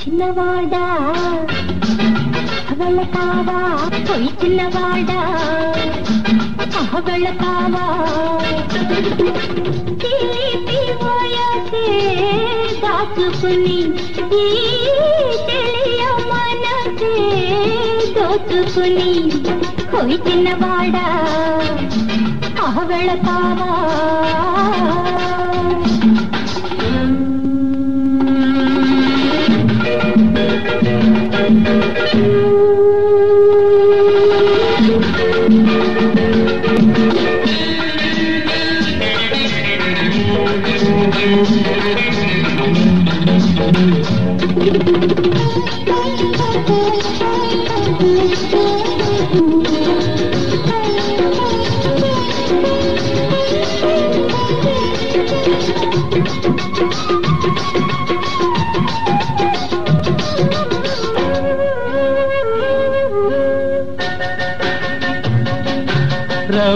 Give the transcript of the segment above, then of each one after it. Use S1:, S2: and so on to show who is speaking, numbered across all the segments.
S1: చిన్నవాడా? అవళతావా పోయి చిన్నవాడా? అవళతావా తీపి ఓయాసే దాచుకుని ఈ తెలియ మనసే దోచుకుని పోయి చిన్నవాడా? వెళతావా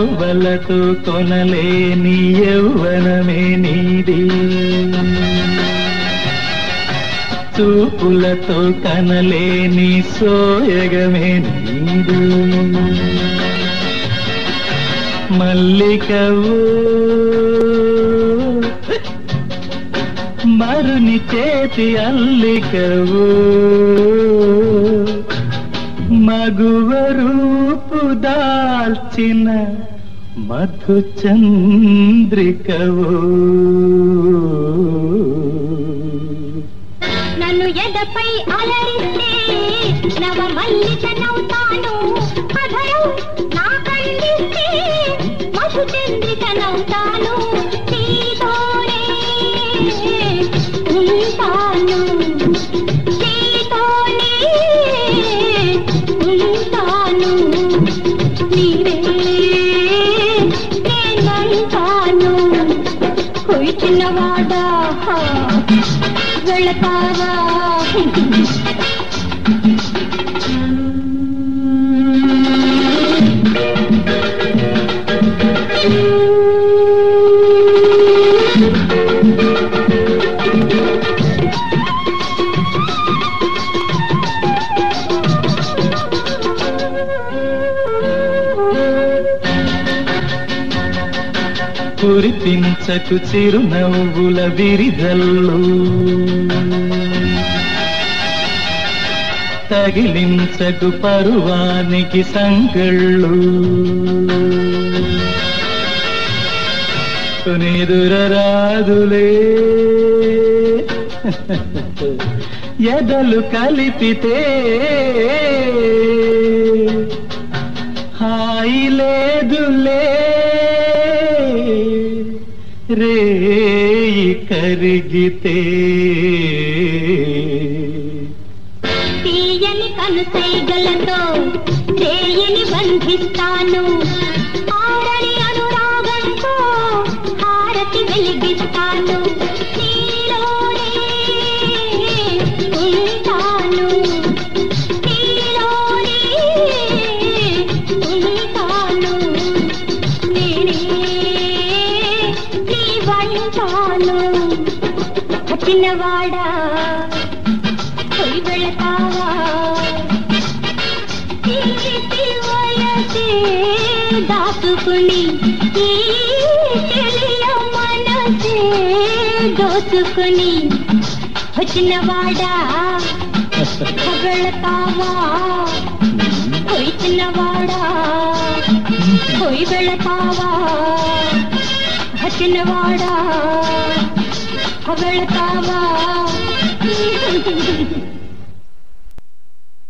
S2: రవ్వలతో కొనలేని యౌవనమే నీది. చూపులతో కనలేని సోయగమే నీది. మల్లికవు మరుని చేతి అల్లికవు మగువ రూపు దాల్చిన మధు చంద్రికవు
S1: నన్ను ఎదపై అలరిస్తే నవ మల్లికనవుతాను చిన్నవాడా? వెళతావా?
S2: కురిపించకు చిరునవ్వుల విరిదల్లు. తగిలించకు పరువానికి సంకళ్ళు. నిదురరాదులే ఎదలు కలిపితే హాయి లేదులే రేయి కరిగితే
S1: తీయని కనుసైగలతో రేయని బంధిస్తాను. ఆరని అనురాగంతో హారతి వెలిగిస్తాను. చిన్నవాడా? పోయి వెళతావా? దాచుకుని మనసే దోచుకుని వచ్చినవాడా వెళతావా? పోయి చిన్నవాడా పోయి వెళతావా? వచ్చినవాడా వెళతావా